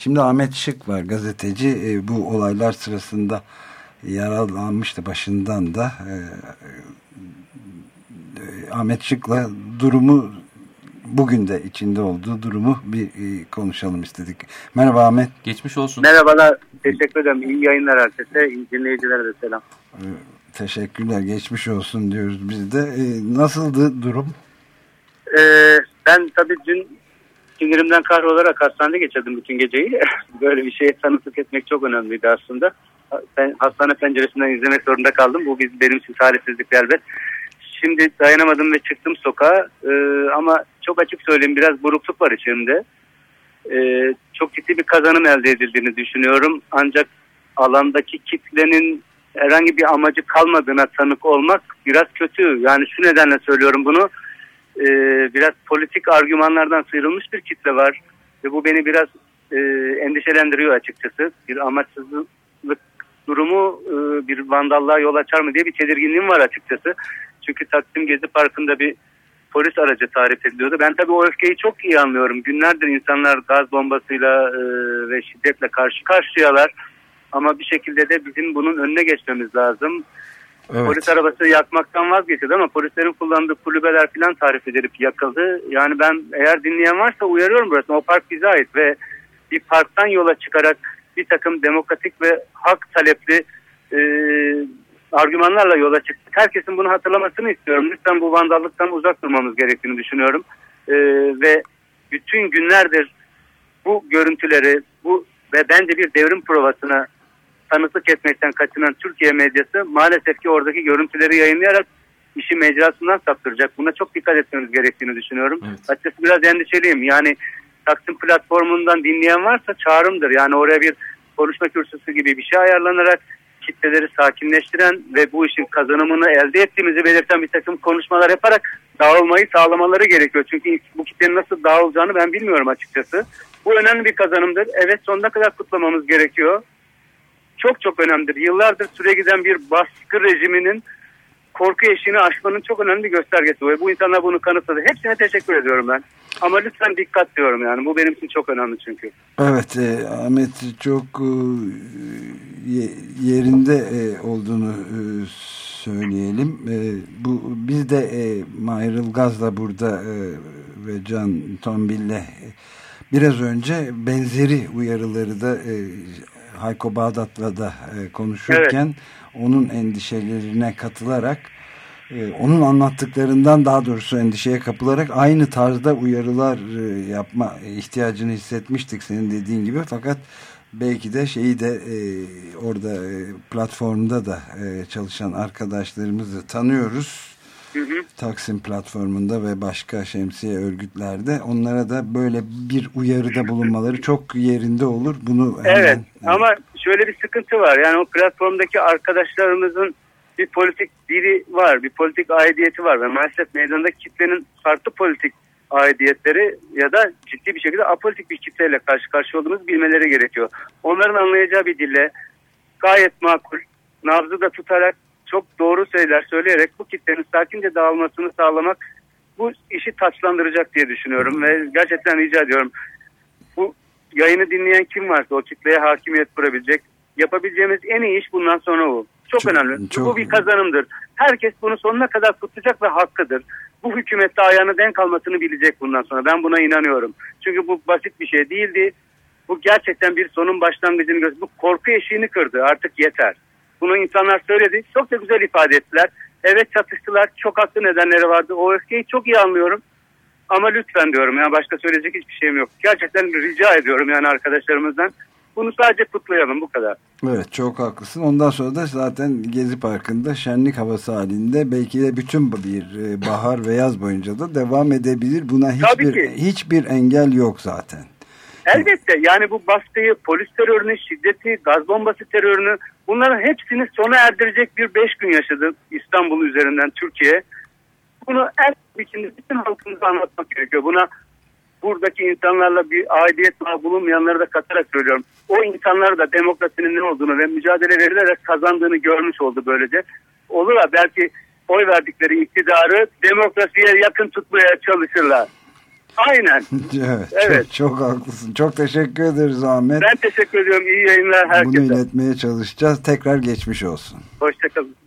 Şimdi Ahmet Şık var gazeteci. E, bu olaylar sırasında yaralanmıştı başından da. E, e, Ahmet Şık'la durumu bugün de içinde olduğu durumu bir e, konuşalım istedik. Merhaba Ahmet. Geçmiş olsun. Merhabalar. Teşekkür ederim. İyi yayınlar herkese. İyi dinleyicilere de selam. E, teşekkürler. Geçmiş olsun diyoruz biz de. E, nasıldı durum? Ee, ben tabii dün sinirimden kahrolarak hastanede geçirdim bütün geceyi. Böyle bir şeye tanıklık etmek çok önemliydi aslında. Ben hastane penceresinden izlemek zorunda kaldım. Bu benim için talihsizlik elbet. Şimdi dayanamadım ve çıktım sokağa. Ee, ama çok açık söyleyeyim biraz burukluk var içimde. Ee, çok ciddi bir kazanım elde edildiğini düşünüyorum. Ancak alandaki kitlenin herhangi bir amacı kalmadığına tanık olmak biraz kötü. Yani şu nedenle söylüyorum bunu. Ee, biraz politik argümanlardan sıyrılmış bir kitle var. Ve bu beni biraz e, endişelendiriyor açıkçası. Bir amaçsızlık durumu e, bir vandallığa yol açar mı diye bir tedirginliğim var açıkçası. Çünkü Taksim Gezi Parkı'nda bir polis aracı tarif ediliyordu. Ben tabii o öfkeyi çok iyi anlıyorum. Günlerdir insanlar gaz bombasıyla e, ve şiddetle karşı karşıyalar. Ama bir şekilde de bizim bunun önüne geçmemiz lazım. Evet. Polis arabası yakmaktan vazgeçti ama polislerin kullandığı kulübeler falan tarif edilip yakıldı. Yani ben eğer dinleyen varsa uyarıyorum burası. O park bize ait ve bir parktan yola çıkarak bir takım demokratik ve hak talepli e, argümanlarla yola çıktık. Herkesin bunu hatırlamasını istiyorum. Lütfen bu vandallıktan uzak durmamız gerektiğini düşünüyorum. E, ve bütün günlerdir bu görüntüleri bu ve bence bir devrim provasına tanıklık etmekten kaçınan Türkiye medyası maalesef ki oradaki görüntüleri yayınlayarak işi mecrasından saptıracak. Buna çok dikkat etmemiz gerektiğini düşünüyorum. Evet. Açıkçası biraz endişeliyim. Yani Taksim platformundan dinleyen varsa çağrımdır. Yani oraya bir konuşma kürsüsü gibi bir şey ayarlanarak kitleleri sakinleştiren ve bu işin kazanımını elde ettiğimizi belirten bir takım konuşmalar yaparak dağılmayı sağlamaları gerekiyor. Çünkü bu kitlenin nasıl dağılacağını ben bilmiyorum açıkçası. Bu önemli bir kazanımdır. Evet sonuna kadar kutlamamız gerekiyor. Çok çok önemlidir. Yıllardır süre giden bir baskı rejiminin korku eşiğini aşmanın çok önemli bir göstergesi ve bu insanlar bunu kanıtladı. Hepsine teşekkür ediyorum ben. Ama lütfen dikkat diyorum yani. Bu benim için çok önemli çünkü. Evet e, Ahmet çok e, yerinde e, olduğunu e, söyleyelim. E, bu biz de e, Mahir Ilgaz'la burada e, ve Can Tombil'le e, biraz önce benzeri uyarıları da e, Hayko Bağdat'la da e, konuşurken evet onun endişelerine katılarak e, onun anlattıklarından daha doğrusu endişeye kapılarak aynı tarzda uyarılar e, yapma ihtiyacını hissetmiştik senin dediğin gibi fakat belki de şeyi de e, orada e, platformda da e, çalışan arkadaşlarımızı tanıyoruz. Hı hı. Taksim platformunda ve başka şemsiye örgütlerde onlara da böyle bir uyarıda bulunmaları çok yerinde olur. Bunu evet hemen, ama şöyle bir sıkıntı var. Yani o platformdaki arkadaşlarımızın bir politik dili var, bir politik aidiyeti var ve maalesef meydandaki kitlenin farklı politik aidiyetleri ya da ciddi bir şekilde apolitik bir kitleyle karşı karşıya olduğumuzu bilmeleri gerekiyor. Onların anlayacağı bir dille gayet makul, nabzı da tutarak çok doğru şeyler söyleyerek bu kitlenin sakince dağılmasını sağlamak bu işi taçlandıracak diye düşünüyorum ve gerçekten rica ediyorum. Bu yayını dinleyen kim varsa o kitleye hakimiyet kurabilecek. Yapabileceğimiz en iyi iş bundan sonra bu. Çok, çok önemli. Çok... Bu bir kazanımdır. Herkes bunu sonuna kadar kutlayacak ve hakkıdır. Bu hükümette ayağını denk almasını bilecek bundan sonra. Ben buna inanıyorum. Çünkü bu basit bir şey değildi. Bu gerçekten bir sonun başlangıcını gösteriyor. Bu korku eşiğini kırdı. Artık yeter. Bunu insanlar söyledi. Çok da güzel ifade ettiler. Evet çatıştılar. Çok haklı nedenleri vardı. O öfkeyi çok iyi anlıyorum. Ama lütfen diyorum. Yani başka söyleyecek hiçbir şeyim yok. Gerçekten rica ediyorum yani arkadaşlarımızdan. Bunu sadece kutlayalım bu kadar. Evet çok haklısın. Ondan sonra da zaten Gezi Parkı'nda şenlik havası halinde belki de bütün bir e, bahar ve yaz boyunca da devam edebilir. Buna hiçbir hiçbir engel yok zaten. Elbette yani bu baskıyı, polis terörünü, şiddeti, gaz bombası terörünü bunların hepsini sona erdirecek bir beş gün yaşadı İstanbul üzerinden Türkiye. Bunu en biçimde bütün halkımıza anlatmak gerekiyor. Buna buradaki insanlarla bir aidiyet bağı bulunmayanları da katarak söylüyorum. O insanlar da demokrasinin ne olduğunu ve mücadele verilerek kazandığını görmüş oldu böylece. Olur da belki oy verdikleri iktidarı demokrasiye yakın tutmaya çalışırlar. Aynen. evet, evet. Çok, çok haklısın. Çok teşekkür ederiz Ahmet. Ben teşekkür ediyorum. İyi yayınlar herkese. Bunu iletmeye çalışacağız. Tekrar geçmiş olsun. Hoşçakalın.